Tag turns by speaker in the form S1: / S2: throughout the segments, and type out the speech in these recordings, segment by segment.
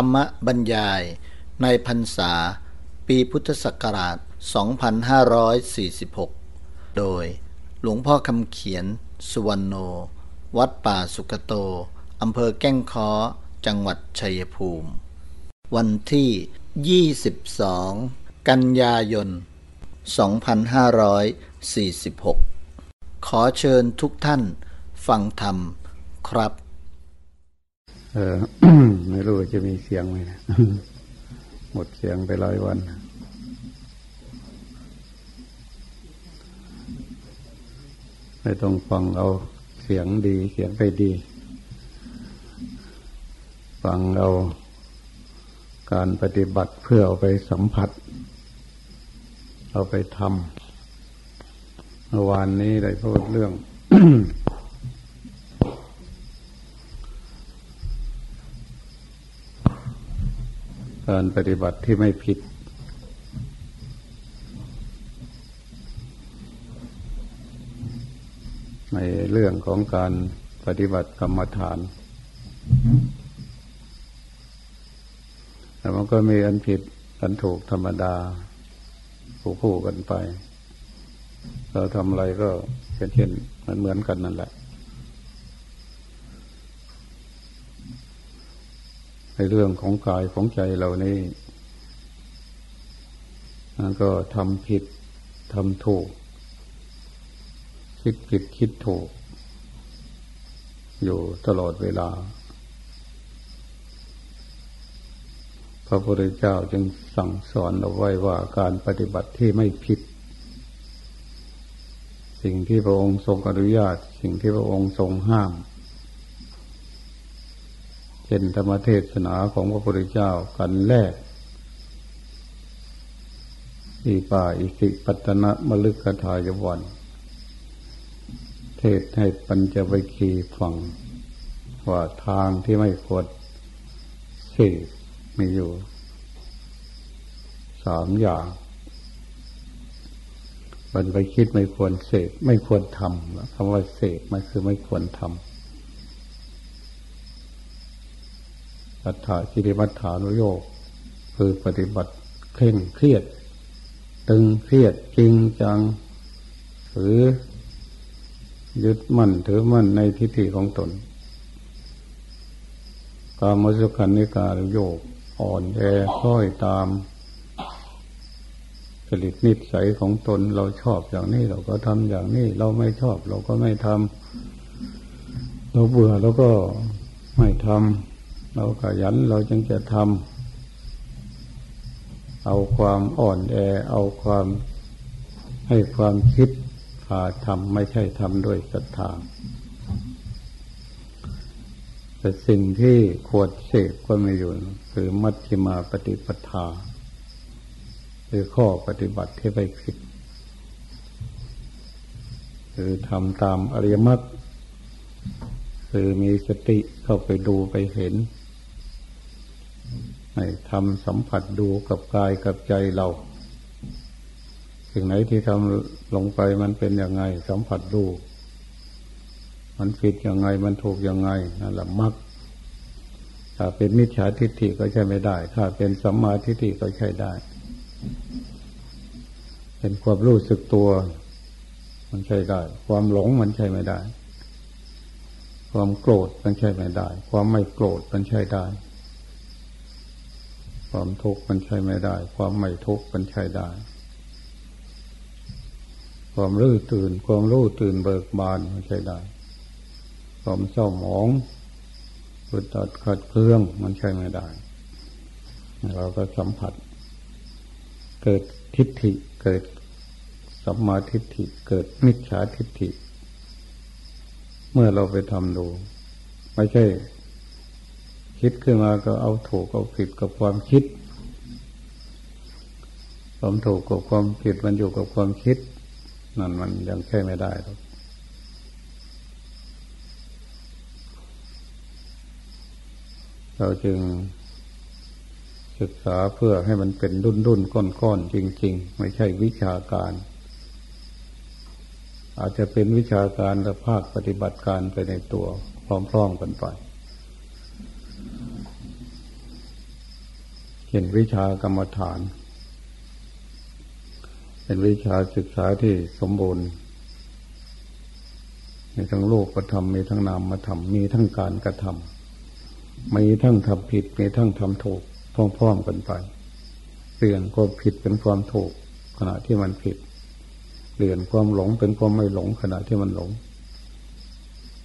S1: รรมบรรยายในพรรษา ปีพุทธศักราช 2546 โดยหลวงพ่อคำเขียน สุวรรณโน วัดป่าสุกโต อำเภอแก้งค้อ จังหวัดชัยภูมิ วันที่ 22 กันยายน 2546 ขอเชิญทุกท่านฟังธรรมครับ
S2: เออไม่รู้จะมีเสียงไหมนะหมดเสียงไปหลายวัน ไม่ต้องฟังเอาเสียงดี เสียงไปดี ฟังเอาการปฏิบัติเพื่อเอาไปสัมผัส เอาไปทำเมื่อวานนี้ได้พูดเรื่อง การปฏิบัติที่ไม่ผิด ในเรื่องของการปฏิบัติกรรมฐานแต่มันก็มีอันผิดอันถูกธรรมดาคู่คู่กันไป เราทำอะไรก็เช่นเช่นมันเหมือนกันนั่นแหละ ในเรื่องของกายของใจเรานี่มันก็ทำผิดทำถูก คิดผิดคิดถูก อยู่ตลอดเวลา พระพุทธเจ้าจึงสั่งสอนเอาไว้ว่าการปฏิบัติที่ไม่ผิด สิ่งที่พระองค์ทรงอนุญาต สิ่งที่พระองค์ทรงห้าม เช่นธรรมเทศนาของพระพุทธเจ้ากันแรกอีป่าอิสิปัตนะมลึกทายวัน เทศให้ปัญจวิคีฟัง ว่าทางที่ไม่ควรเสพมีอยู่ สามอย่างมันไปคิดไม่ควรเสพไม่ควรทำคำว่าเสพมันคือไม่ควรทำ อัฏฐากิริมัฏฐานุโยกคือปฏิบัติเคร่งเครียด ตึงเครียดจริงจังหรือยึดมั่นถือมั่นในทิฏฐิของตนกามสุขันนิการโยกอ่อนแอค่อยตามผลิตนิสัยของตนเราชอบอย่างนี้เราก็ทำอย่างนี้ เราไม่ชอบเราก็ไม่ทำเราเบื่อเราก็ไม่ทำ เราขยันเราจึงจะทำเอาความอ่อนแอ เอาความให้ความคิดพาทำไม่ใช่ทำด้วยศรัทธาแต่สิ่งที่ควรเสกก็ไม่อยู่ คือมัชฌิมาปฏิปทา คือข้อปฏิบัติที่ไปผิดคือทำตามอริยมรรคคือมีสติเข้าไปดูไปเห็น ให้ทำสัมผัสดูกับกายกับใจเราสิ่งไหนที่ทำลงไปมันเป็นยังไง สัมผัสดู มันผิดยังไงมันถูกยังไงนั่นแหละมักถ้าเป็นมิจฉาทิฏฐิก็ใช่ไม่ได้ ถ้าเป็นสัมมาทิฏฐิก็ใช่ได้ เป็นความรู้สึกตัว มันใช่ได้ ความหลงมันใช่ไม่ได้ ความโกรธมันใช่ไม่ได้ ความไม่โกรธมันใช่ได้ ความทุกข์มันใช่ไม่ได้ ความไม่ทุกข์มันใช่ได้ ความรู้ตื่น ความรู้ตื่นเบิกบานมันใช่ได้ ความเศร้าหมองรุดตัดขัดเครื่องมันใช่ไม่ได้ เราก็สัมผัส เกิดทิฏฐิเกิดสัมมาทิฏฐิเกิดมิจฉาทิฏฐิ เมื่อเราไปทำดู ไม่ใช่ คิดขึ้นมาก็เอาถูกเอาผิดกับความคิด ความถูกกับความผิดมันอยู่กับความคิด นั่นมันยังแค่ไม่ได้หรอกเราจึงศึกษาเพื่อให้มันเป็นดุนดุนก้อนก้อนจริง ๆ ไม่ใช่วิชาการ อาจจะเป็นวิชาการและภาคปฏิบัติการไปในตัวพร้อมๆกันไป เห็นวิชากรรมฐาน เป็นวิชาศึกษาที่สมบูรณ์มีทั้งโลกกระทำมีทั้งนามมาทำมีทั้งการกระทำมีทั้งทำผิดมีทั้งทำถูกพร้อมๆกันไปเปลี่ยนความผิดเป็นความถูกขณะที่มันผิดเปลี่ยนความหลงเป็นความไม่หลงขณะที่มันหลง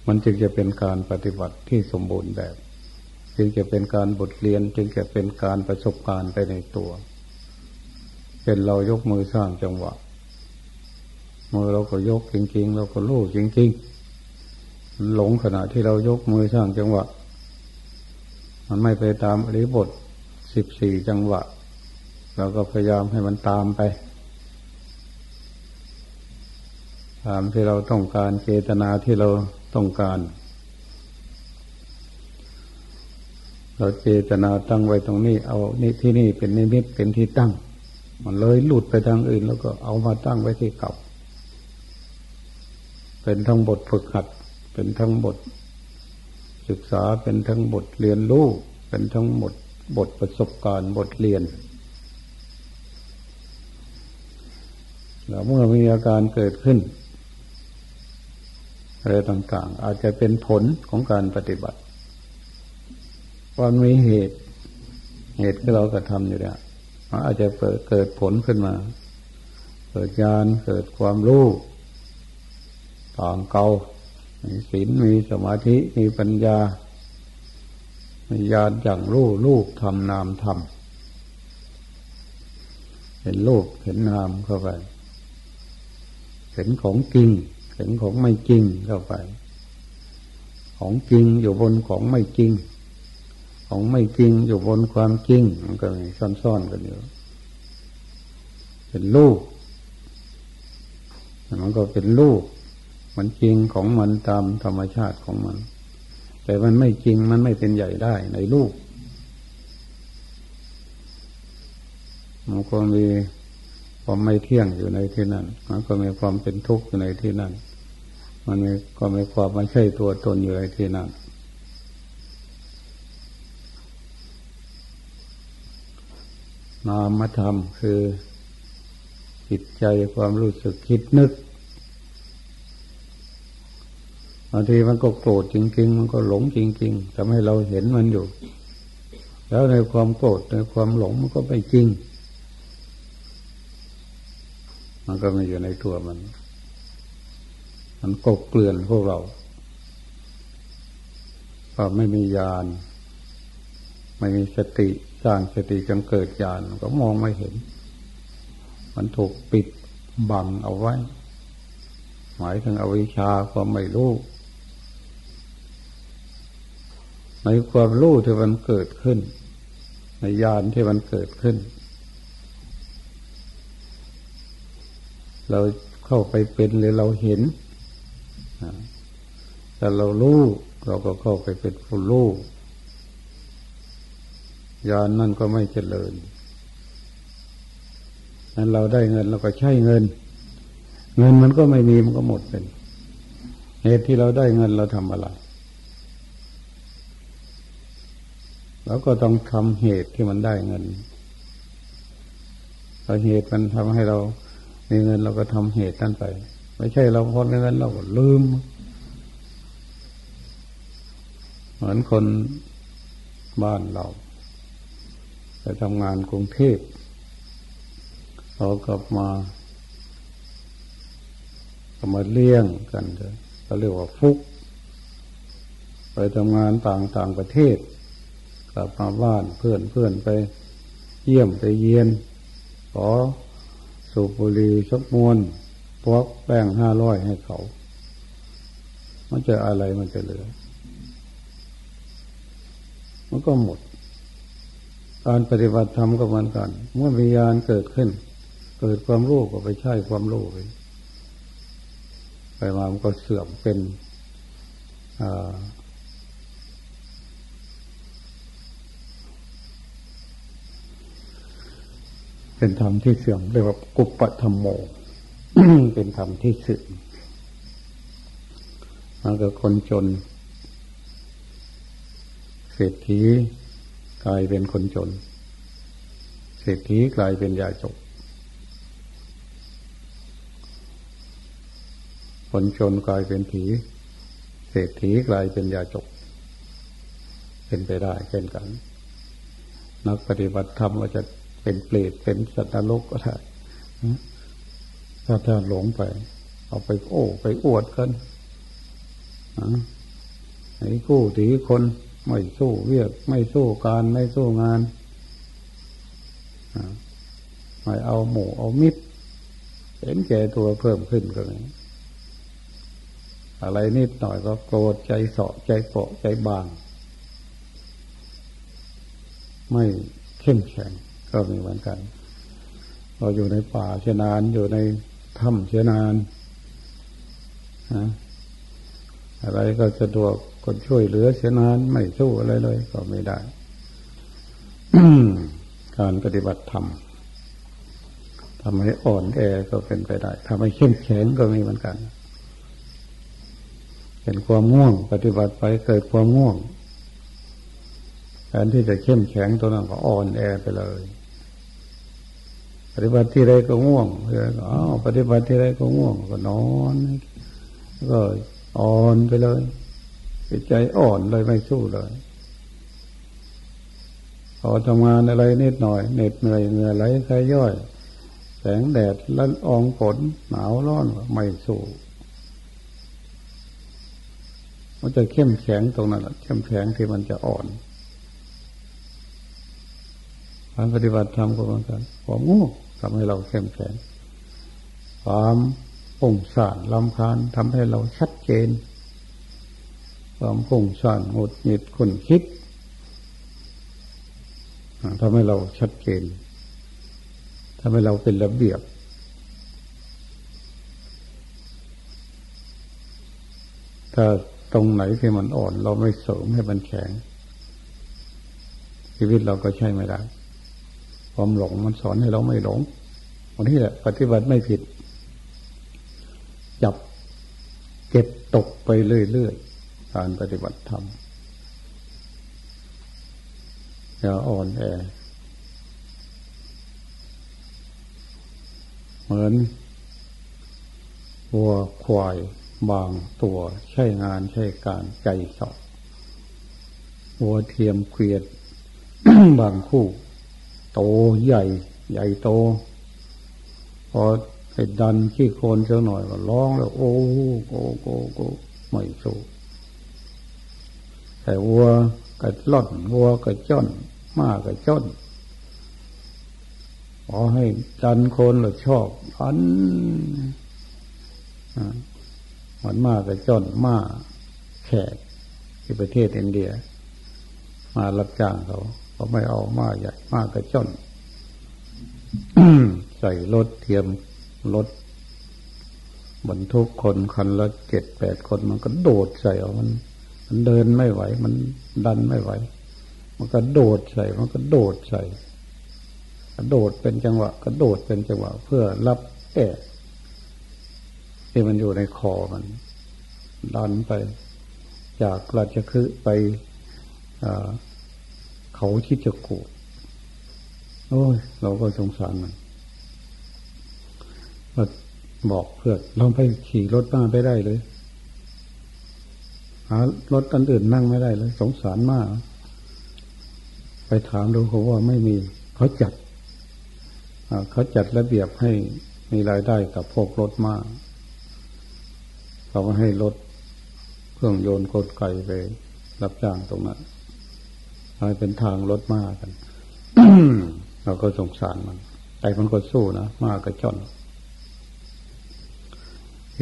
S2: มันจึงจะเป็นการปฏิบัติที่สมบูรณ์แบบ จึงจะเป็นการบทเรียน จึงจะเป็นการประสบการณ์ไปในตัว เป็นเรายกมือสร้างจังหวะมือเราก็ยกจริง ๆ เราก็รู้จริง ๆ หลงขณะที่เรายกมือสร้างจังหวะ มันไม่ไปตามอริบทสิบสี่จังหวะเราก็พยายามให้มันตามไป ตามที่เราต้องการเจตนาที่เราต้องการ เราเจตนาตั้งไว้ตรงนี้ เอานี่ที่นี่เป็นนิมิตเป็นที่ตั้ง มันเลยหลุดไปทางอื่น แล้วก็เอามาตั้งไว้ที่เก่า เป็นทั้งบทฝึกหัด เป็นทั้งบท ศึกษาเป็นทั้งบทเรียนรู้เป็นทั้งบทบทประสบการณ์บทเรียนแล้วเมื่อมีอาการเกิดขึ้นอะไรต่างๆ อาจจะเป็นผลของการปฏิบัติ วันมีเหตุ เหตุที่เรากระทำอยู่เนี่ยอาจจะเกิดผลขึ้นมา เกิดญาณเกิดความรู้ต่างเกามีศีลมีสมาธิมีปัญญา มีญาณอย่างรู้ลูกทำนามทำเห็นรูปเห็นนามเข้าไป เห็นของจริง เห็นของไม่จริงเข้าไป ของจริงอยู่บนของไม่จริง ของไม่จริงอยู่บนความจริงมันก็มีซ่อนๆกันอยู่เป็นลูกมันก็เป็นลูกมันจริงของมันตามธรรมชาติของมัน แต่มันไม่จริงมันไม่เป็นใหญ่ได้ในลูกมันก็มีความไม่เที่ยงอยู่ในที่นั้นมันก็มีความเป็นทุกข์อยู่ในที่นั้นมันก็มีความไม่ใช่ตัวตนอยู่ในที่นั้น นามธรรมคือจิตใจความรู้สึกคิดนึกบางทีมันก็โกรธจริง ๆ มันก็หลงจริง ๆทำให้เราเห็นมันอยู่ แล้วในความโกรธในความหลงมันก็ไม่จริง มันก็ไม่อยู่ในตัวมัน มันกบเกลื่อนพวกเราก็ไม่มีญาณไม่มีสติ สร้างสติจนเกิดญาณก็มองไม่เห็น มันถูกปิดบังเอาไว้ หมายถึงอวิชชาความไม่รู้ ในความรู้ที่มันเกิดขึ้น ในญาณที่มันเกิดขึ้น เราเข้าไปเป็นหรือเราเห็นแต่เรารู้เราก็เข้าไปเป็นผู้รู้ ยานนั่นก็ไม่เจริญนั้นเราได้เงินเราก็ใช้เงิน เงินมันก็ไม่มีมันก็หมดเป็นเหตุที่เราได้เงินเราทำอะไรเราก็ต้องทำเหตุที่มันได้เงินเหตุมันทำให้เรามีเงินเราก็ทำเหตุนั้นไป ไม่ใช่เราพอเงินเราก็ลืม เหมือนคนบ้านเรา ไปทำงานกรุงเทพเรากลับมาก็มาเลี้ยงกันเลยเขาเรียกว่าฟุก ไปทำงานต่างต่างประเทศ กลับมาบ้านเพื่อนเพื่อนไปเยี่ยมไปเยียนขอสูบบุหรี่สักมวนพวกแป้งห้าร้อยให้เขามันจะอะไรมันจะเหลือ มันก็หมด การปฏิบัติธรรมก็เหมือนกัน เมื่อวิญาณเกิดขึ้น เกิดความรู้ก็ไปใช้ความรู้ไปไปมามันก็เสื่อมเป็นเป็นธรรมที่เสื่อมเรียกว่ากุปปธรรมโม เป็นธรรมที่เสื่อมมันก็คนจนเศรษฐี กลายเป็นคนจน เศรษฐีกลายเป็นยาจก คนชนกลายเป็นผี เศรษฐีกลายเป็นยาจก เป็นไปได้เช่นกัน นักปฏิบัติธรรมว่าจะเป็นเปรตเป็นสัตว์นรกก็ได้ถ้าท่านหลงไป เอาไปโอ้ ไปอวดกันไอ้กู้ถีคน ไม่สู้เวียก ไม่สู้การไม่สู้งานไม่เอาหมูเอามิดเห็นแก่ตัวเพิ่มขึ้นก็เลยอะไรนิดหน่อยก็โกรธใจเสาะใจเปาะใจบาง ไม่เข้มแข็งก็มีเหมือนกัน เราอยู่ในป่าเชนานอยู่ในถ้ำเชนานอะไรก็สะดวก คนช่วยเหลือเสียนานไม่สู้อะไรเลย ก็ไม่ได้ การปฏิบัติธรรมทำให้อ่อนแอก็เป็นไปได้ทำให้เข้มแข็งก็มีเหมือนกันเห็นความง่วง ปฏิบัติไปเกิดความง่วงแทนที่จะเข้มแข็งตัวนั้นก็อ่อนแอไปเลย ปฏิบัติที่ไรก็ง่วงก็อ้าวปฏิบัติที่ไรก็ง่วง ก็นอน ก็อ่อนไปเลย ใจอ่อนเลยไม่สู้เลยพอทำงานอะไรนิดหน่อยเหน็ดเหนื่อยเหงื่อไหลใครย่อย แสงแดดละอองฝนหนาวร้อนไม่สู้มันจะเข้มแข็งตรงนั้นเข้มแข็งที่มันจะอ่อนการปฏิบัติธรรมก็เหมือนกันความงูทำให้เราเข้มแข็งความปุ่งสานลำคาญทำให้เราชัดเจน ความปุ่งสานหงุดหงิดขุนคิดทำให้เราชัดเจนทำให้เราเป็นระเบียบ ถ้าตรงไหนที่มันอ่อน เราไม่เสริมให้มันแข็ง ชีวิตเราก็ใช่ไม่ได้ความหลงมันสอนให้เราไม่หลงวันนี้แหละปฏิบัติไม่ผิด จับเก็บตกไปเรื่อยๆ การปฏิบัติธรรมอย่าอ่อนแอ เหมือนวัวควายบางตัวใช้งานใช้การใจสอบวัวเทียมเกวียดบางคู่ โตใหญ่ ใหญ่โต พอไปดันขี้โคลนเจ้าหน่อยก็ร้องแล้ว โอ้โกโกโกไม่สู้ แต่วัวกระล่อนวัวกระจ้อนมากกับจ้นขอให้จันคนเราชอบอันมันมากกับจ้นมาแขกที่ประเทศอินเดีย มารับจ้างเขาเขาไม่เอามาใหญ่มากกับจ้นใส่รถเทียมรถบรรทุกคนคันละเจ็ดแปดคนมันก็โดดใส่เอามัน มันเดินไม่ไหว มันดันไม่ไหว มันก็โดดใส่ มันก็โดดใส่กระโดดเป็นจังหวะกระโดดเป็นจังหวะ เพื่อรับแอะที่มันอยู่ในคอมัน ดันไป จากราชคฤห์ไปเขาทิจกูโอ้ย เราก็สงสารมันบอกเพื่อนลองไปขี่รถมาไปได้เลยารถอันอื่นนั่งไม่ได้เลย สงสารมาก ไปถามดูเขาว่าไม่มี เขาจัดเขาจัดระเบียบให้มีรายได้กับพวกรถมาก เขาก็ให้รถเครื่องโยนกดไก่ไป รับจ้างตรงนั้นให้เป็นทางรถมากกันเราก็สงสารมัน แต่มันก็สู้นะมากกับจอน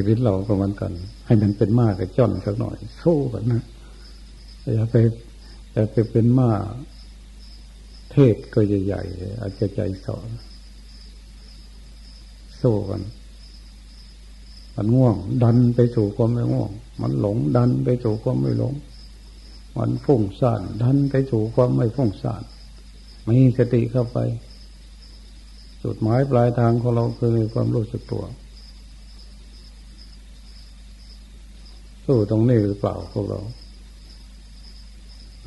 S2: ชีวิตเราก็เหมือนกัน ให้มันเป็นมากกับจอนสักหน่อย สู้กันนะอย่าไปอย่าไปเป็นมากเทศก็ใหญ่ๆอาจจะใจสอนสู้กันมันง่วง ดันไปสู่ความไม่ง่วง มันหลงดันไปสู่ความไม่หลง มันฟุ้งซ่านดันไปสู่ความไม่ฟุ้งซ่านมีสติเข้าไป จุดหมายปลายทางของเราคือความรู้สึกตัว สู้ตรงนี้หรือเปล่าพวกเรา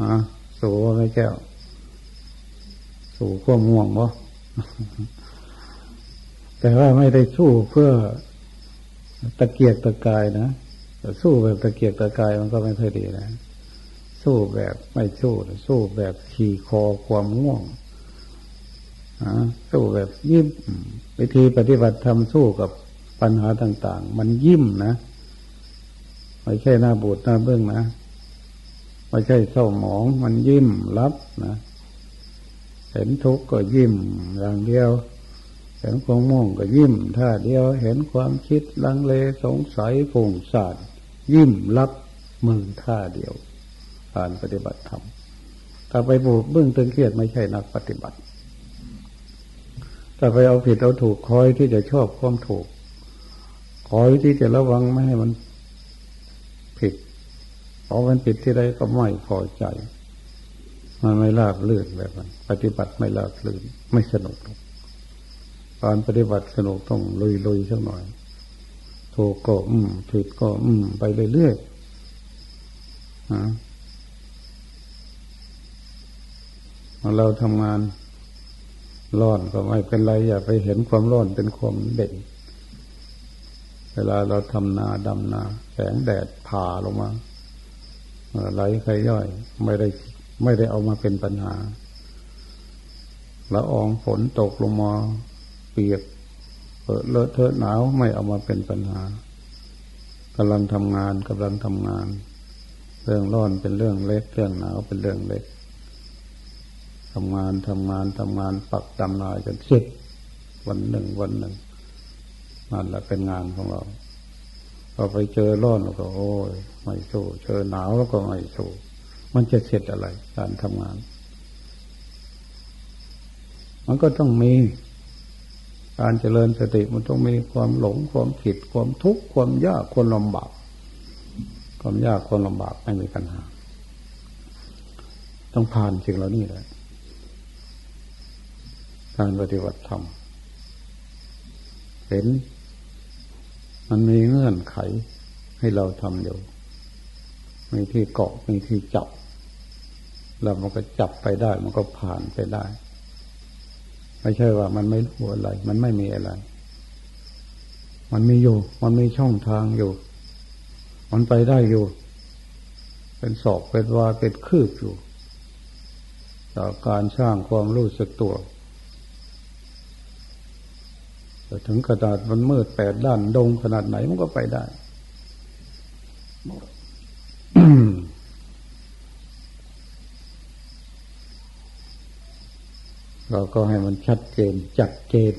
S2: ฮะสู้ว่าไม่แก้ว สู่ความง่วงบ่แต่ว่าไม่ได้สู้เพื่อตะเกียกตะกายนะสู้แบบตะเกียกตะกายมันก็ไม่ค่อยดีนะสู้แบบไม่สู้สู้แบบขี่คอความง่วงสู้แบบยิ้มวิธีปฏิบัติธรรมสู้กับปัญหาต่าง ๆ มันยิ้มนะ ไม่ใช่หน้าบูดหน้าเบื้องนะไม่ใช่เศร้าหมองมันยิ้มรับนะเห็นทุกข์ก็ยิ้มอย่างเดียว เห็นความม่วงก็ยิ้มท่าเดียวเห็นความคิดลังเลสงสัยผงสานยิ้มรับมือท่าเดียว การปฏิบัติธรรมถ้าไปบูดเบื้องตึงเครียดไม่ใช่นักปฏิบัติถ้าไปเอาผิดเอาถูกคอยที่จะชอบความถูกคอยที่จะระวังไม่ให้มัน พอมันผิดที่ใดก็ไม่พอใจ มันไม่ราบลื่นแบบนั้นปฏิบัติไม่ราบลื่นไม่สนุกการปฏิบัติสนุกต้องลุยลุยสักหน่อยถูกก็อืมผิดก็อืมไปเรื่อยๆเราทำงานร้อนก็ไม่เป็นไรอย่าไปเห็นความร้อนเป็นความเด่น เวลาเราทำนาดำนา แสงแดดผ่าลงมาไหลใครย่อย ไม่ได้ไม่ได้เอามาเป็นปัญหาละอองฝนตกลงมาเปียกเลอะเทอะหนาวไม่เอามาเป็นปัญหากำลังทำงานกำลังทำงาน เรื่องร้อนเป็นเรื่องเล็ก เรื่องหนาวเป็นเรื่องเล็กทำงานทำงานทำงานปักดำนาจนเสร็จวันหนึ่งวันหนึ่งนั่นแหละเป็นงานของเรา พอไปเจอร้อนเราก็โอ้ยไม่สู้เจอหนาวแล้วก็ไม่สู้มันจะเสร็จอะไร การทำงาน มันก็ต้องมี การเจริญสติมันต้องมีความหลงความผิด ความทุกข์ความยากความลำบากความยากความลำบากไม่มีปัญหา ต้องผ่านสิ่งเหล่านี้เลยการปฏิบัติธรรมเห็น มันมีเงื่อนไขให้เราทำอยู่มีที่เกาะมีที่จับเรามันก็จับไปได้ มันก็ผ่านไปได้ ไม่ใช่ว่ามันไม่รู้อะไร มันไม่มีอะไร มันมีอยู่ มันมีช่องทางอยู่ มันไปได้อยู่ เป็นศอกเป็นวาเป็นคืบอยู่จากการสร้างความรู้สึกตัว ถึงขนาดมันมืดแปดด้านดงขนาดไหนมันก็ไปได้เราก็ให้มันชัดเจนจัดเจน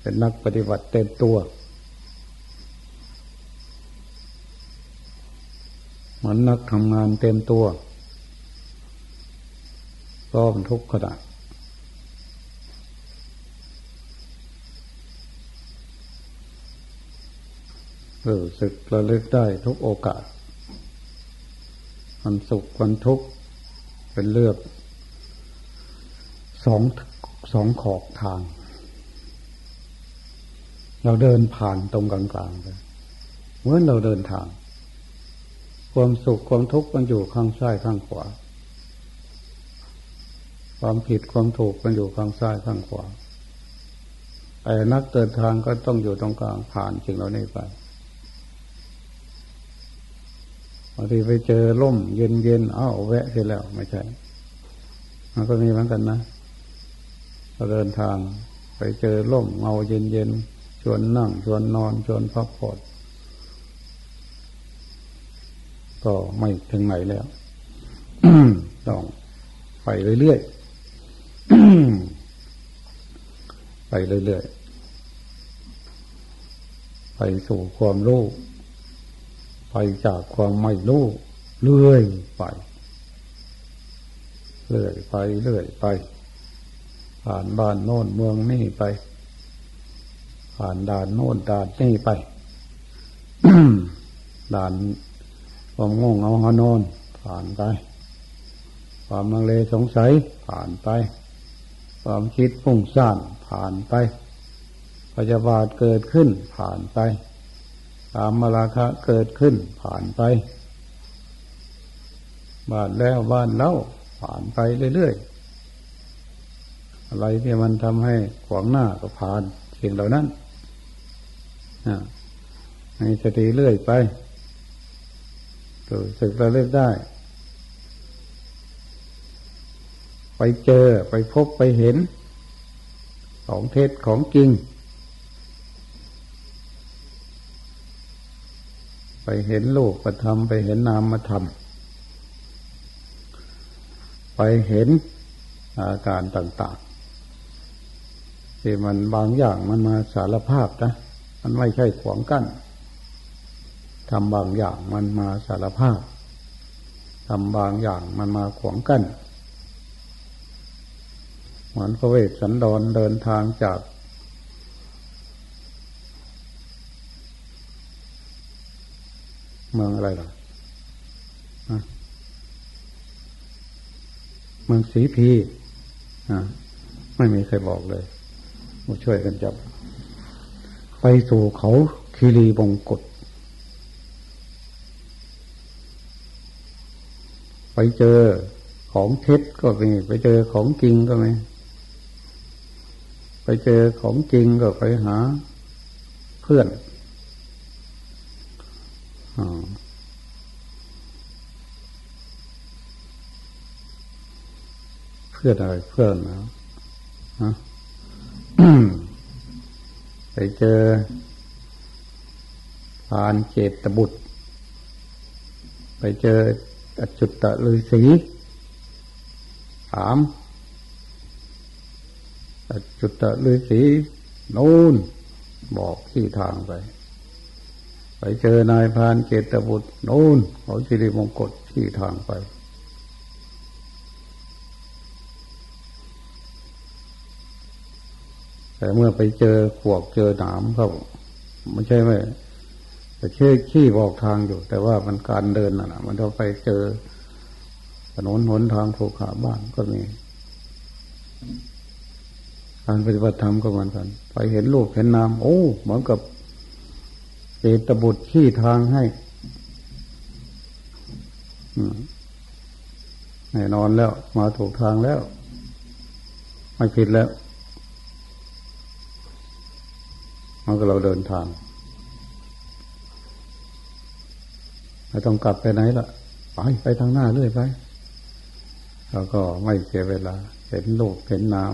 S2: เป็นนักปฏิบัติเต็มตัว เหมือนนักทำงานเต็มตัวพร้อมทุกขณะ รู้สึกระลึกได้ทุกโอกาสมันสุขมันทุกข์เป็นเลือกสองสองขอบทาง เราเดินผ่านตรงกลางๆไปเหมือนเราเดินทาง ความสุขความทุกข์มันอยู่ข้างซ้ายข้างขวา ความผิดความถูกมันอยู่ข้างซ้ายข้างขวาไอ้นักเดินทางก็ต้องอยู่ตรงกลางผ่านสิ่งเหล่านี้ไป บางทีไปเจอล่ม เย็นเย็นอ้าวแวะเสร็จแล้วไม่ใช่ มันก็มีเหมือนกันนะเราเดินทาง ไปเจอล่มเงาเย็นเย็นชวนนั่ง ชวนนอนชวนพักผ่อนก็ไม่ถึงไหนแล้วต้องไปเรื่อยๆไปเรื่อยๆไปสู่ความรู้ ไปจากความไม่รู้เลื่อยไปเลื่อยไปเลื่อยไป ผ่านบ้านโน่นเมืองนี่ไป ผ่านด่านโน่นด่านนี่ไปด่านความงงเอาฮานอน ผ่านไป ความมังเลสงสัย ผ่านไป ความคิดฟุ้งซ่านผ่านไปพยาบาทเกิดขึ้นผ่านไป ตามมาราคะเกิดขึ้นผ่านไปบ้านแล้วบ้านเล่าผ่านไปเรื่อยๆอะไรที่มันทำให้ขวางหน้าก็ผ่านสิ่งเหล่านั้นให้สติเรื่อยไปรู้สึกระลึกได้ ไปเจอไปพบไปเห็น ของเท็จของจริง ไปเห็นโลกประทำไปเห็นนามมาทำไปเห็นอาการต่างๆ ที่มันบางอย่างมันมาสารภาพนะ มันไม่ใช่ขวางกั้นทำบางอย่างมันมาสารภาพทำบางอย่างมันมาขวางกั้นเหมือนพระเวสสันดรเดินทางจาก เมืองอะไรล่ะเมืองสีพีไม่มีใครบอกเลยมาช่วยกันจับ ไปสู่เขาคีรีบงกฎไปเจอของเท็จก็มีไปเจอของจริงก็มีไปเจอของจริงก็ไปหาเพื่อน เพื่อนอะไรเพื่อนนะฮะไปเจอพานเจตบุตร ไปเจออจุตตะฤาษีถามอจุตตะฤาษีนูนบอกที่ทางไป ไปเจอนายพานเกตบุตรนูนเขาสิริมงกฎที่ทางไปแต่เมื่อไปเจอขวกเจอหนามเขาไม่ใช่ไหมแต่เชื่อขี้บอกทางอยู่ แต่ว่ามันการเดินน่ะ มันต้องไปเจอถนนหนทางภูขาบ้านก็มีการปฏิบัติธรรมก็เหมือนกัน ไปเห็นรูปเห็นนามโอ้เหมือนกับ เจตบุตรขี้ทางให้แน่นอนแล้ว มาถูกทางแล้ว ไม่ผิดแล้ว มันก็เราเดินทางไม่ต้องกลับไปไหนละไปไปทางหน้าเรื่อยไปแล้วก็ไม่เสียเวลา เห็นโลกเห็นน้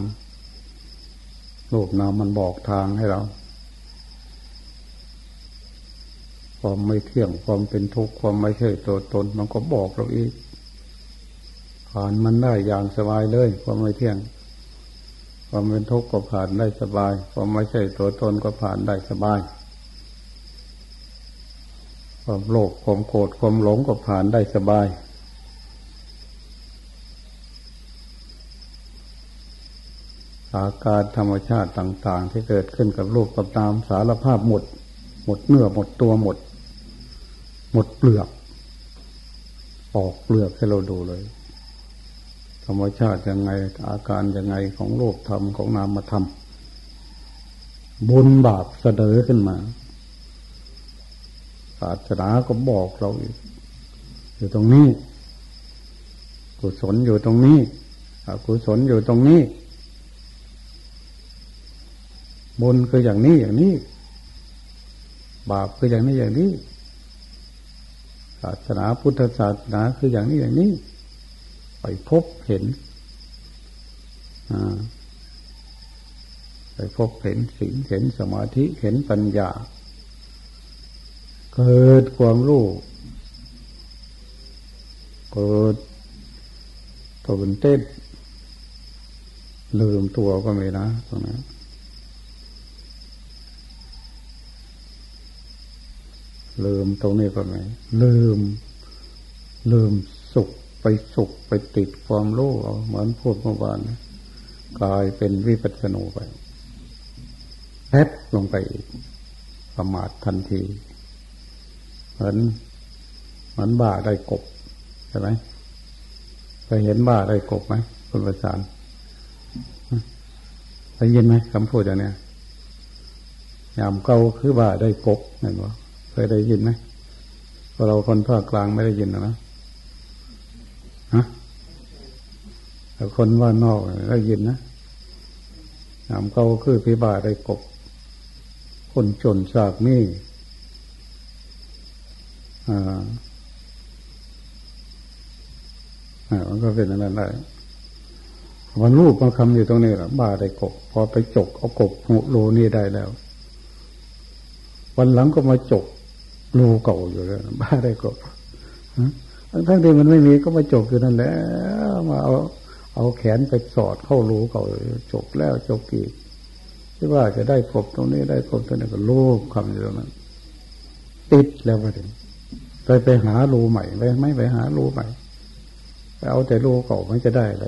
S2: ำโลกน้ำมันบอกทางให้เรา ความไม่เที่ยงความเป็นทุกข์ความไม่ใช่ตัวตน มันก็บอกเราอีกผ่านมันได้อย่างสบายเลย ความไม่เที่ยง ความเป็นทุกข์ก็ผ่านได้สบาย ความไม่ใช่ตัวตนก็ผ่านได้สบาย ความโลภความโกรธความหลงก็ผ่านได้สบายอาการธรรมชาติต่าง ๆ ที่เกิดขึ้นกับโลกกับตามสารภาพหมด หมดเนื้อหมดตัวหมด หมดเปลือก ออกเปลือกให้เราดูเลย ธรรมชาติยังไง อาการยังไงของโลกธรรมของนามธรรมบุญบาปเสดอขึ้นมา ศาสนาก็บอกเราอยู่ตรงนี้ กุศลอยู่ตรงนี้อกุศลอยู่ตรงนี้ บุญคืออย่างนี้อย่างนี้ บาปคืออย่างนี้อย่างนี้ ศาสนาพุทธศาสนาคืออย่างนี้อย่างนี้ ไปพบเห็นไปพบเห็นสิ่งเห็นสมาธิเห็นปัญญา เกิดความรู้เกิดตื่นเต้นลืมตัวก็ไม่นะตรงนั้น ลืมตรงนี้ก็ไม่ลืม ลืมสุขไปสุขไปติดความรู้เหมือนพูดเมื่อวานกลายเป็นวิปัสสนูไปแพบลงไปประมาททันที เหมือนเหมือนบ้าได้กบใช่ไหมไปเห็นบ้าได้กบไหมคุณประสานได้ยินไหมคำพูดอย่างนี้ยามเก่าคือบ้าได้กบเห็นไหม ยได้ยินไหมพอเราคนภาคกลางไม่ได้ยินนะนะฮะแต่คนว่านอกได้ยินนะยามเขาคือพิบาได้กบ คนจนสากนี่อ่าอ่ามันก็เป็นอะไรได้วันรูปมาคำอยู่ตรงนี้แหละบ้าได้กบ พอไปจกเอากบหูโลนี่ได้แล้ว วันหลังก็มาจก โลเก่าอยู่แล้วบ้าได้กบทั้งที่มันไม่มีก็มาจกอยู่นั่นแหละมาเอาเอาแขนไปสอดเข้ารูเก่าจกแล้วจกอีกที่ว่าจะได้กบตรงนี้ได้กบตรงนี้ก็ลูกคำอยู่ตรงนั้นติดแล้วมาถึงไปไปหารูใหม่ไปไม่ไปหารูใหม่ไปเอาแต่รูเก่ามันจะได้อะไร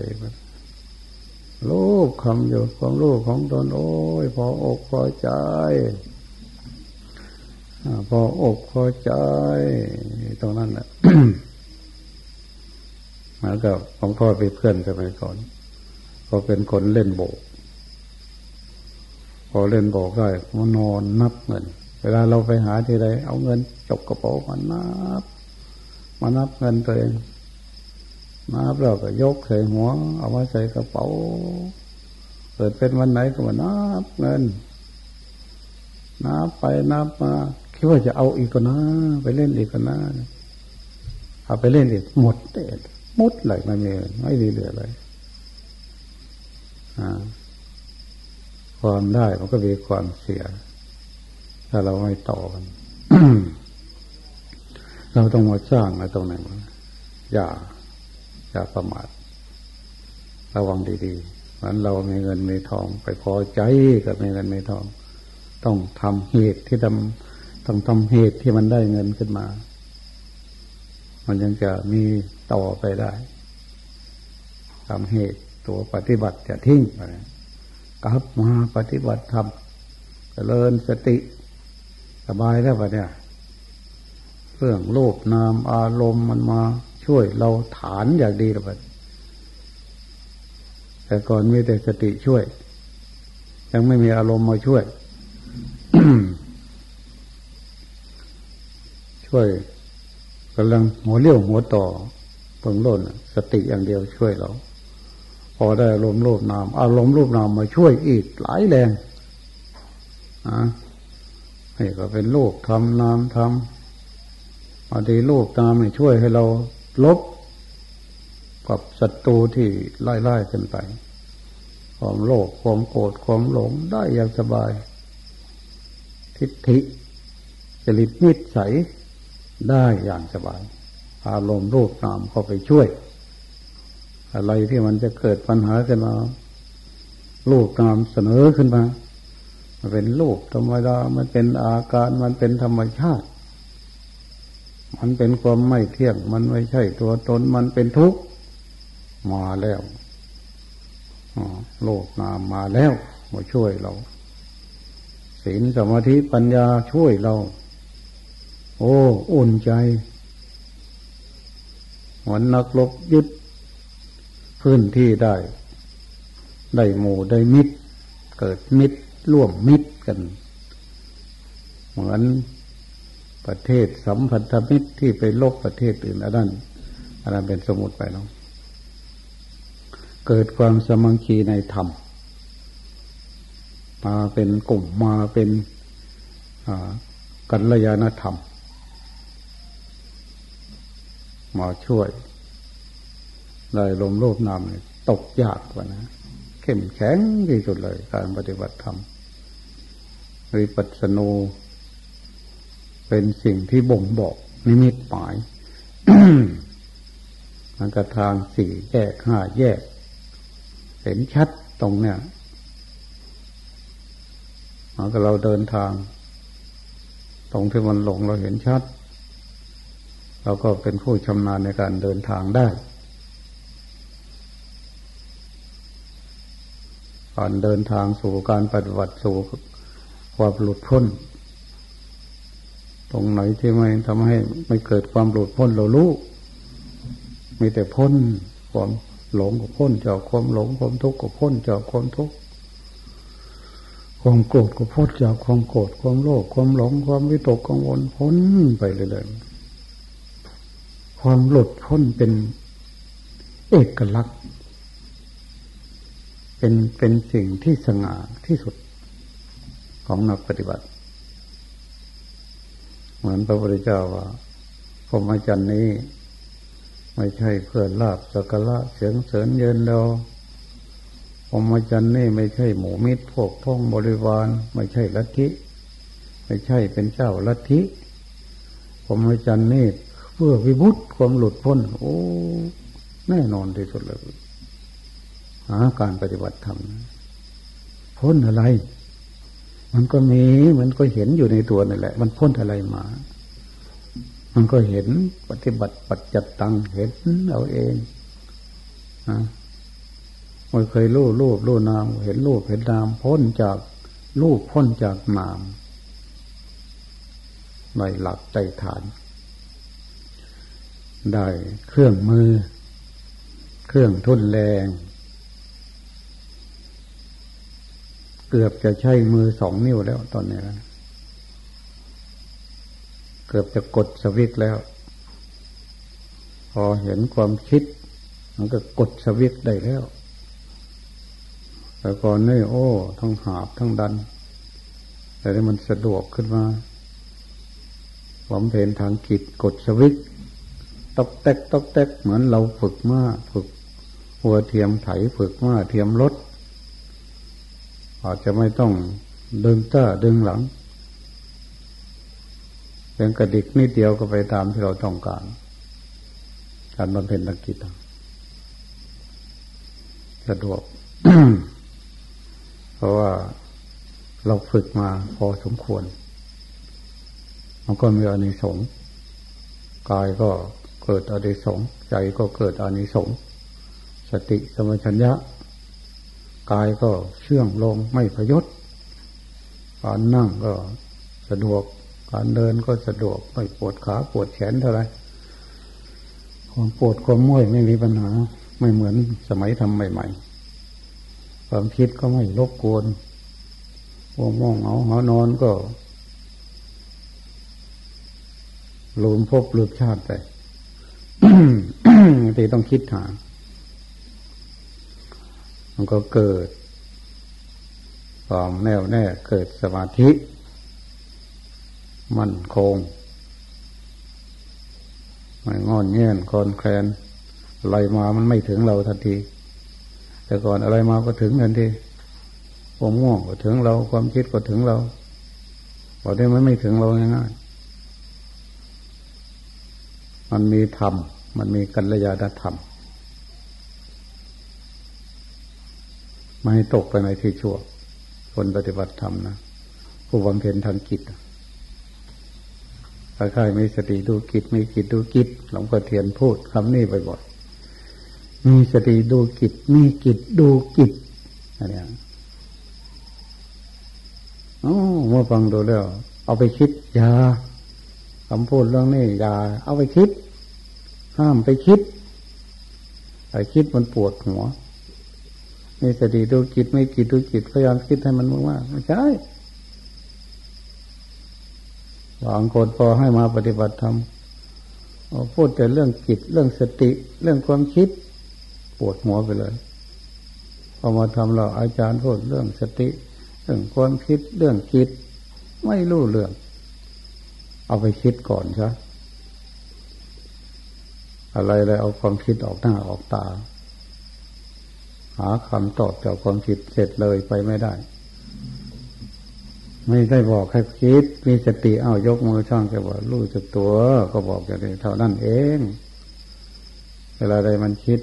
S2: ลูกคำอยู่ความลูกของตนโอ้ยพออกพอใจ พออกพอใจตรงนั้นแหละแล้วก็ของพ่อไปเพื่อนสมัยก่อนพอเป็นคนเล่นโบก พอเล่นโบกได้มานอนนับเงิน เวลาเราไปหาที่ใดเอาเงินจกกระเป๋ามานับ มานับเงินตัวเองนับเราก็ยกใส่หัว เอามาใส่กระเป๋าเกิดเป็นวันไหนก็มานับเงินนับไปนับมา คิดว่าจะเอาอีกก็นะ ไปเล่นอีกก็นะเอาไปเล่นอีกหมดเด็ดมดเลยไม่มีไม่ดีเหลือเลยความได้มันก็มีความเสีย ถ้าเราไม่ต่อกันเราต้องมาสร้างอะไรตรงไหนมาอย่า อย่าประมาทระวังดีๆมันเรามีเงินมีทอง ไปพอใจกับมีเงินมีทอง ต้องทำเหตุที่ทำ ต้องทำเหตุที่มันได้เงินขึ้นมา มันยังจะมีต่อไปได้ทำเหตุตัวปฏิบัติจะทิ้งไปกลับมาปฏิบัติทำเจริญสติสบายแล้วปะเนี่ยเรื่องโลภนามอารมณ์มันมาช่วยเราฐานอย่างดีแล้วปะแต่ก่อนมีแต่สติช่วย ยังไม่มีอารมณ์มาช่วย ช่วยกำลังหัวเลี้ยวหัวต่อเพิ่งล้นสติอย่างเดียวช่วยเราพอได้อารมณ์โลภนามอารมณ์รูปนามมาช่วยอีกหลายแรงนะนี่ก็เป็นโลกทำนามทำบางทีโลกตามช่วยให้เราลบกับศัตรูที่ไล่ไล่กันไป ความโลภความโกรธความหลงได้อย่างสบาย ทิฏฐิจริตนิสัย ได้อย่างสบาย อารมณ์รูปนามเข้าไปช่วย อะไรที่มันจะเกิดปัญหาขึ้นมารูปนามเสนอขึ้นมา มันเป็นรูปธรรมดา มันเป็นอาการ มันเป็นธรรมชาติ มันเป็นความไม่เที่ยง มันไม่ใช่ตัวตน มันเป็นทุกข์มาแล้วโลกนามมาแล้วมาช่วยเราศีลสมาธิปัญญาช่วยเรา โอ้อุ่นใจเหมือนนักลบยึดพื้นที่ได้ ได้หมู่ได้มิตร เกิดมิตรร่วมมิตรกัน เหมือนประเทศสัมพันธมิตรที่ไปลบประเทศอื่นอันนั้นอันนั้นเป็นสมุดไปเนาะเกิดความสมังคีในธรรมมาเป็นกลุ่มมาเป็นกัลยาณธรรม มาช่วยได้ลมโลภนามตกยากกว่านะ เข้มแข็งที่สุดเลยการปฏิบัติธรรมวิปัสสนูเป็นสิ่งที่บ่งบอกนิมิตหมายมันกระทางสี่แยกห้าแยก เห็นชัดตรงเนี้ยมันก็เราเดินทาง ตรงที่มันหลงเราเห็นชัด เราก็เป็นผู้ชำนาญในการเดินทางได้ การเดินทางสู่การปฏิบัติสู่ความหลุดพ้น ตรงไหนที่ไม่ทำให้ไม่เกิดความหลุดพ้นเรารู้มีแต่พ้นความหลงก็พ้นจากความหลงความทุกข์ก็พ้นจากความทุกข์ความโกรธก็พ้นจากความโกรธความโลภความหลง ความวิตกกังวลพ้นไปเรื่อยๆ ความหลุดพ้นเป็นเอกลักษณ์ เป็นเป็นสิ่งที่สง่าที่สุดของนักปฏิบัติ เหมือนพระพุทธเจ้าว่าพรหมจรรย์นี้ ไม่ใช่เพื่อลาบสักละเสียงเสริญเยินเราพรหมจรรย์นี่ไม่ใช่หมูมิตรพวกพ้องบริวาร ไม่ใช่ลัทธิ ไม่ใช่เป็นเจ้าลัทธิพรหมจรรย์นี่ พื่อวิบุตความหลุดพ้น โอ้ แน่นอนที่สุดเลย หาการปฏิบัติธรรมพ้นอะไร มันก็มี มันก็เห็นอยู่ในตัวนั่นแหละ มันพ้นอะไรมา มันก็เห็นปฏิบัติปัจจัตตังเห็นเอาเองนะมันเคยรู้รูปรู้นาม เห็นรูปเห็นนาม พ้นจากรูปพ้นจากนามในหลักใจฐาน ได้เครื่องมือ เครื่องทุนแรง เกือบจะใช้มือสองนิ้วแล้วตอนนี้นะเกือบจะกดสวิตแล้ว พอเห็นความคิด มันก็กดสวิตได้แล้ว แต่ก่อนนี่โอ้ ทั้งหาบทั้งดัน แต่ที่มันสะดวกขึ้นมาผมเพนทางกิจกดสวิต ตอกแตกตอกแตกเหมือนเราฝึกมาฝึก หัวเทียมไถฝึกมาเทียมรถอาจจะไม่ต้องดึงต้าดึงหลังเพียงกระดิกนิดเดียวก็ไปตามที่เราต้องการ การบำเพ็ญตะกิจสะดวก เพราะว่าเราฝึกมาพอสมควร มันก็มีอานิสงส์กายก็ กิดอานิสงส์ใจก็เกิดอานิสงส์สติสมัชัญญะ กายก็เชื่องลงไม่พยศการนั่งก็สะดวก การเดินก็สะดวกไม่ปวดขาปวดแขนเท่าไรความปวดความมื่อยไม่มีปัญหา ไม่เหมือนสมัยทำใหม่ ๆ ความคิดก็ไม่รบกวนว่วงมองเอาหานอนก็ลืมพบลืมชาติไป ทีต้องคิดหา มันก็เกิดความแน่วแน่เกิดสมาธิ มั่นคงไม่งอนเงี้ยนคอนแคลนอะไรมามันไม่ถึงเราทันที แต่ก่อนอะไรมาก็ถึงทันทีความง่วงก็ถึงเรา ความคิดก็ถึงเราพอได้มันไม่ถึงเราง่ายๆมันมีธรรม มันมีกัลยาณธรรมไม่ให้ตกไปในที่ชั่ว คนปฏิบัติธรรมนะผู้บำเพ็ญทางกิจคล้ายๆมีสติดูกิจมีกิจดูกิจหลวงพ่อเทียนพูดคำนี้บ่อยๆมีสติดูกิจมีกิจดูกิจอะไรอย่างโอ้เมื่อฟังดูแล้ว เอาไปคิดอย่าคำพูดเรื่องนี้อย่าเอาไปคิด ห้ามไปคิดไปคิดมันปวดหัวมีสติดูจิตไม่จิตดูจิตพยายามคิดให้มันมากๆไม่ใช่บางคนพอให้มาปฏิบัติธรรมพูดแต่เรื่องจิตเรื่องสติ เรื่องความคิด ปวดหัวไปเลยพอมาทำเราอาจารย์พูดเรื่องสติ เรื่องความคิดเรื่องจิต ไม่รู้เรื่อง เอาไปคิดก่อนใช่ อะไรอะไรเอาความคิดออกหน้าออกตา หาคำตอบจากความคิดเสร็จเลยไปไม่ได้ ไม่ได้บอกให้คิด มีสติเอายกมือช่างแกว่ารู้จักตัว ก็บอกอย่างนี้เท่านั้นเอง เวลาใดมันคิด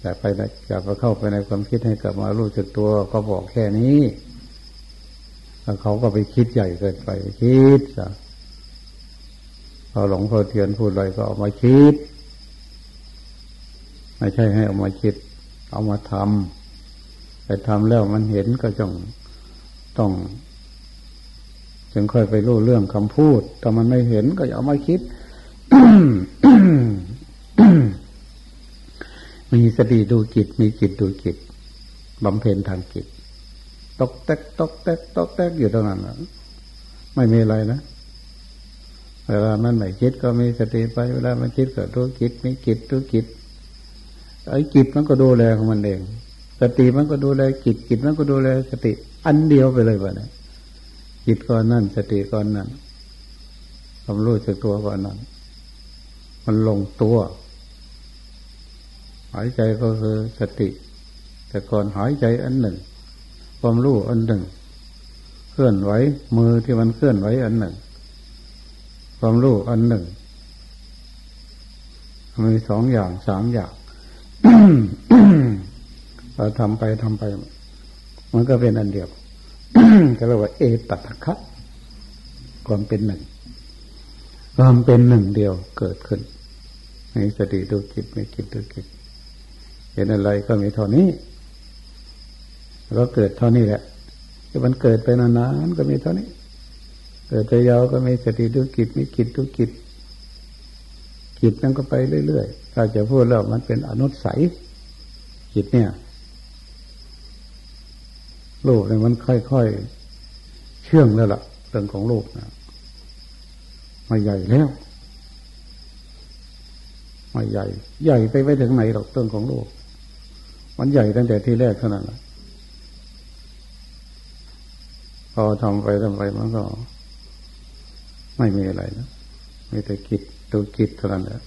S2: แต่ไปอยากไปเข้าไปในความคิดให้กลับมารู้จักตัวก็บอกแค่นี้แล้วเขาก็ไปคิดใหญ่เกินไปคิดซะพอหลงพอเทียนพูดอะไรก็เอามาคิด ไม่ใช่ให้เอามาคิด เอามาทำไปทำแล้วมันเห็นก็จงต้องจึงค่อยไปรู้เรื่องคำพูดถ้ามันไม่เห็นก็อย่ามาคิด มีสติดูจิต มีจิตดูจิตบำเพ็ญทางจิตตกแตกตกแตกตกแตกอยู่ตรงนั้นไม่มีอะไรนะเวลามันไม่คิดก็มีสติไป เวลามันคิดก็ดูจิตมีจิตดูจิต ไอ้จิตมันก็ดูแลของมันเอง สติมันก็ดูแลจิตจิตมันก็ดูแล สติ อันเดียวไปเลยว่เนี่ยจิตก่อนนั่นสติก่อนนั่นความรู้สึกตัวก่อนนั่นมันลงตัวหายใจก็คือสติ แต่ก่อนหายใจอันหนึ่ง ความรู้อันหนึ่ง เคลื่อนไหวมือที่มันเคลื่อนไหวอันหนึ่ง ความรู้อันหนึ่งมีสองอย่างสามอย่าง เราทำไปทำไป มันก็เป็นอันเดียวก็เรียกว่า เอตัทคะความเป็นหนึ่ง ความเป็นหนึ่งเดียวเกิดขึ้นในสติดูจิตไม่คิดดูจิตเห็นอะไรก็มีเท่านี้ก็เกิดเท่านี้แหละที่มันเกิดไปนานๆก็มีเท่านี้ เกิดไปยาวก็มีสติดูจิตไม่คิดดูจิตจิตนั่นก็ไปเรื่อยๆ ถ้าจะพูดแล้วมันเป็นอนุสัยจิตเนี่ยโลกเนี่ยมันค่อยๆเชื่องแล้วล่ะเรื่องของโลกนะมาใหญ่แล้วมาใหญ่ ใหญ่ไปไว้ถึงไหนหรอกเรื่องของโลกมันใหญ่ตั้งแต่ที่แรกเท่านั้นแหละพอทำไปทำไปมันก็ ไม่มีอะไรนะมีแต่คิดตัวคิดเท่านั้นแหละ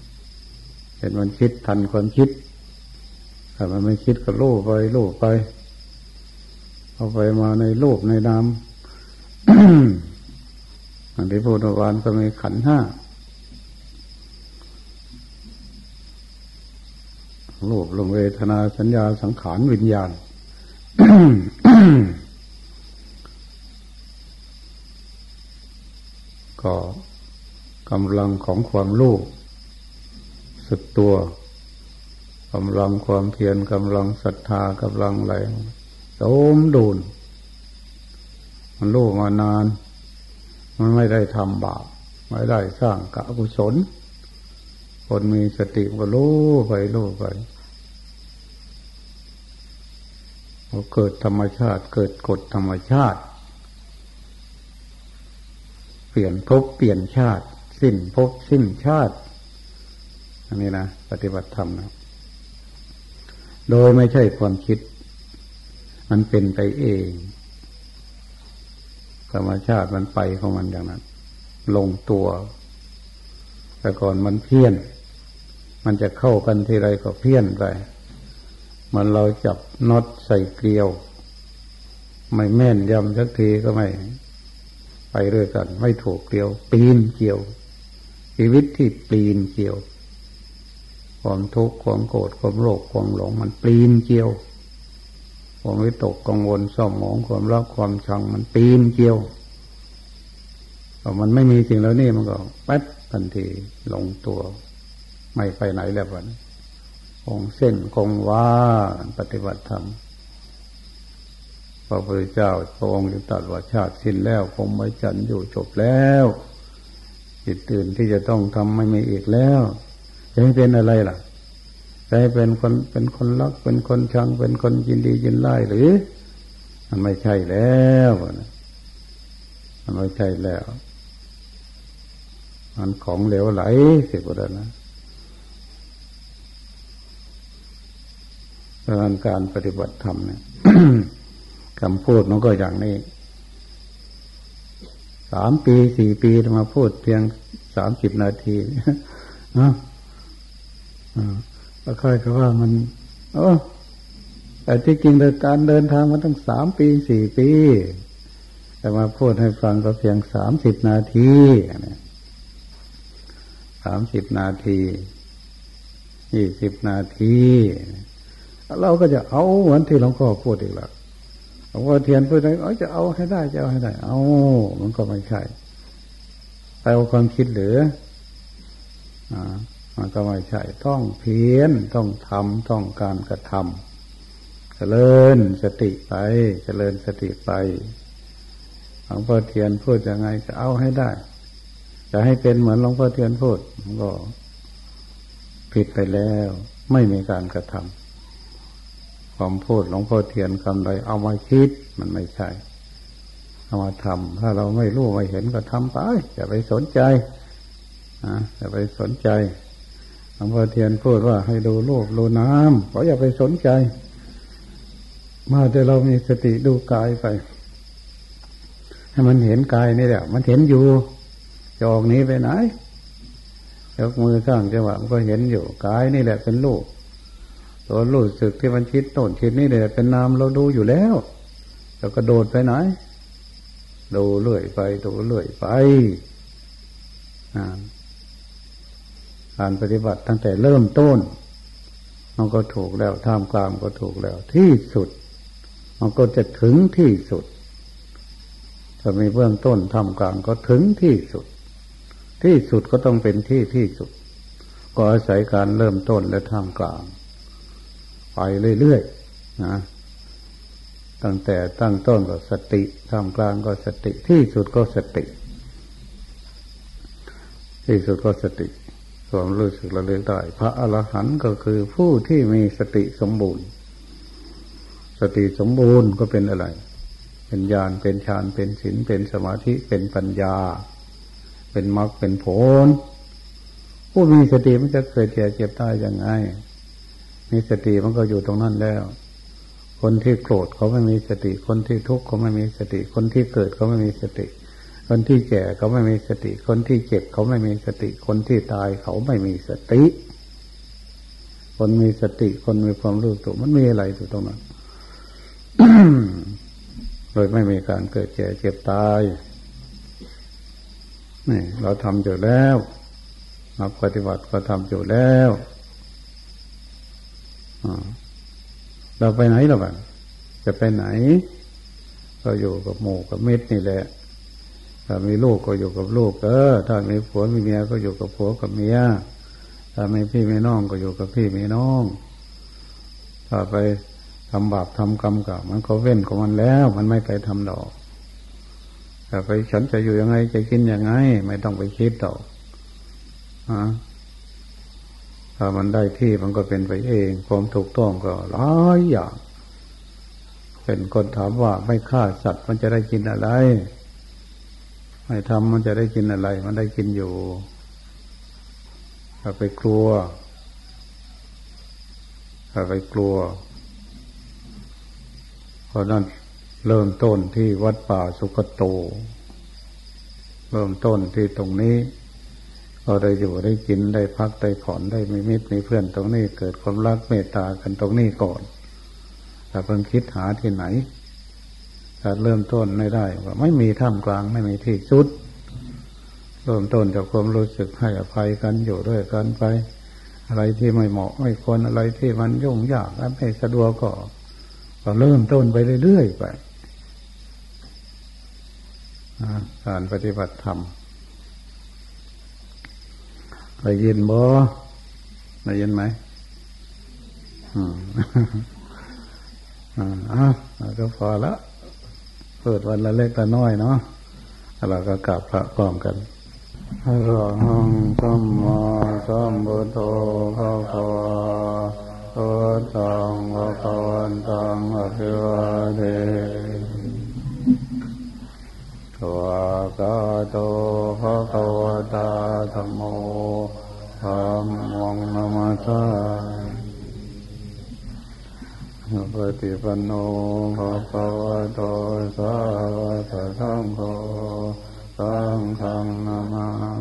S2: เห็นมันคิดทันความคิดถ้ามันไม่คิดก็โล่ไปโล่ไป เอาไปมาในรูปในนามอันที่พูดวานก็มีขันห้ารูปลงเวทนาสัญญาสังขารวิญญาณก็กำลังของความรู้ สึกตัวกำลังความเพียรกำลังศรัทธากำลังแรงสมดุลมันรู้มานาน มันไม่ได้ทำบาปไม่ได้สร้างกะกุศล คนมีสติก็รู้ไปรู้ไปเกิดธรรมชาติเกิดกฎธรรมชาติ เปลี่ยนภพเปลี่ยนชาติ สิ้นภพสิ้นชาติ อันนี้นะปฏิบัติธรรมนะโดยไม่ใช่ความคิด มันเป็นไปเองธรรมชาติมันไปของมันอย่างนั้น ลงตัว แต่ก่อนมันเพี้ยน มันจะเข้ากันทีไรก็เพี้ยนไป มันเราจับน็อตใส่เกลียว ไม่แม่นยำสักทีก็ไม่ ไปเรื่อยกัน ไม่ถูกเกลียว ปีนเกลียว ชีวิตที่ปีนเกลียว ความทุกข์ความโกรธความโลภความหลงมันปีนเกี่ยวความวิตกกังวลเศร้าหมองความรักความชังมันปีนเกี่ยวพอมันไม่มีสิ่งแล้วนี่มันก็แป๊บทันทีลงตัว ไม่ไปไหนแล้ววันคงเส้นคงว่าปฏิบัติธรรมพระพุทธเจ้าพระองค์ตรัสว่าชาติสิ้นแล้วคงไม่จันอยู่จบแล้วจิตตื่นที่จะต้องทำไม่มีอีกแล้ว จะให้เป็นอะไรล่ะจะใจเป็นคนเป็นคนรัก เป็นคนชัง เป็นคนยินดียินไล่หรือ มันไม่ใช่แล้วมันไม่ใช่แล้ว มันของเหลวไหลเสียกว่านะการการปฏิบัติธรรมเนี่ยคำพูดมันก็อย่างนี้สามปีสี่ปีมาพูดเพียงสามสิบนาทีนะ ก็ค่อยก็ว่ามันโอ้แต่ที่จริงเดินการเดินทางมันตั้งสามปีสี่ปี แต่มาพูดให้ฟังก็เพียงสามสิบนาทีสามสิบนาทียี่สิบนาที เราก็จะเอาเหมือนที่หลวงพ่อพูดอีกแล้วหลวงพ่อเทียนพูดไงเอจะเอาให้ได้จะเอาให้ได้ เอามันก็ไม่ใช่เอาความคิดหรืออ่า มันก็ไม่ใช่ ต้องเพียรต้องทำต้องการกระทำเจริญสติไปเจริญสติไปหลวงพ่อเทียนพูดยังไงก็เอาให้ได้ จะให้เป็นเหมือนหลวงพ่อเทียนพูดมันก็ ผิดไปแล้ว ไม่มีการกระทำความพูดหลวงพ่อเทียนคำใดเอามาคิดมันไม่ใช่เอามาทำถ้าเราไม่รู้ไม่เห็นก็ทำไปอย่าไปสนใจอ่าอย่าไปสนใจ หลวงพ่อเทียนพูดว่าให้ดูโลกดูน้ำเพราะอย่าไปสนใจ มาแต่เรามีสติดูกายไป ให้มันเห็นกายนี่แหละ มันเห็นอยู่จะออกนี้ไปไหนยกมือสร้างจังหวะมันก็เห็นอยู่กายนี่แหละเป็นลูกตัวรู้สึกที่มันคิดโน่นคิดนี่เลยเป็นนามเราดูอยู่แล้วเราก็โดดไปไหนดูเลื่อยไปดูเลื่อยไปอ่า การปฏิบัติตั้งแต่เริ่มต้น มันก็ถูกแล้วท่ามกลางก็ถูกแล้ว ที่สุด มันก็จะถึงที่สุดถ้ามีเบื้องต้นท่ามกลางก็ถึงที่สุด ที่สุดก็ต้องเป็นที่ที่สุด ก็อาศัยการเริ่มต้นและท่ามกลาง ไปเรื่อยๆนะตั้งแต่ตั้งต้นก็สติท่ามกลางก็สติที่สุดก็สติ ที่สุดก็สติ ความรู้สึกระลึกได้ พระอรหันต์ก็คือผู้ที่มีสติสมบูรณ์ สติสมบูรณ์ก็เป็นอะไร เป็นญาณเป็นฌานเป็นศีลเป็นสมาธิเป็นปัญญา เป็นมรรคเป็นผล ผู้มีสติมันจะเกิดแก่เจ็บตายยังไงมีสติมันก็อยู่ตรงนั้นแล้ว คนที่โกรธเขาไม่มีสติ คนที่ทุกข์เขาไม่มีสติ คนที่เกิดเขาไม่มีสติ คนที่แก่เขาไม่มีสติ คนที่เจ็บเขาไม่มีสติ คนที่ตายเขาไม่มีสติ คนมีสติ คนมีความรู้ตัวมันมีอะไรอยู่ตรงนั้นโดยไม่มีการเกิดแก่เจ็บตายนี่เราทำอยู่แล้วนักปฏิบัติก็ทำอยู่แล้วเราไปไหนเราบ้างจะไปไหนก็อยู่กับหมู่กับเม็ดนี่แหละ ถ้ามีลูกก็อยู่กับลูกเออถ้ามีผัวมีเมียก็อยู่กับผัวกับเมียถ้ามีพี่มีน้องก็อยู่กับพี่มีน้อง ถ้าไปทำบาปทำกรรมกับมันเขาเว้นของมันแล้ว มันไม่ไปทำดอกแต่ไปฉันจะอยู่ยังไงจะกินยังไง ไม่ต้องไปคิดดอกฮะถ้ามันได้ที่มันก็เป็นไปเอง ความถูกต้องก็หลายอย่างเป็นคนถามว่าไม่ฆ่าสัตว์มันจะได้กินอะไร ไม่ทำมันจะได้กินอะไร มันได้กินอยู่ถ้าไปกลัวถ้าไปกลัวเพราะนั้นเริ่มต้นที่วัดป่าสุกโต เริ่มต้นที่ตรงนี้เราได้อยู่ได้กินได้พักได้ผ่อนได้มีมิตรมีเพื่อนตรงนี้เกิดความรักเมตตากันตรงนี้ก่อนแต่เพิ่งคิดหาที่ไหน ถ้าเริ่มต้นไม่ได้ว่าไม่มีท่ามกลางไม่มีที่สุด เริ่มต้นจากความรู้สึกให้อภัยกันอยู่ด้วยกันไป อะไรที่ไม่เหมาะไม่ควรอะไรที่มันยุ่งยากและไม่สะดวกก็ก็เริ่มต้นไปเรื่อยๆไปการปฏิบัติธรรมได้ยินบ่ได้ยินไหมอืมอ่าก็พอละ เปิดวันละเล็กละน้อยเนาะเราก็กลับพระพร้อมกันอรหังสัมมาสัมพุทโธพระภาวะโตตังวะคะวันตังอภิวาเทวากาโตภะคะวะตาธรรมโมธรรมังนามาสา ปฏิปันโนภะคะวะโตสาวะตะทังโฆสังฆนามา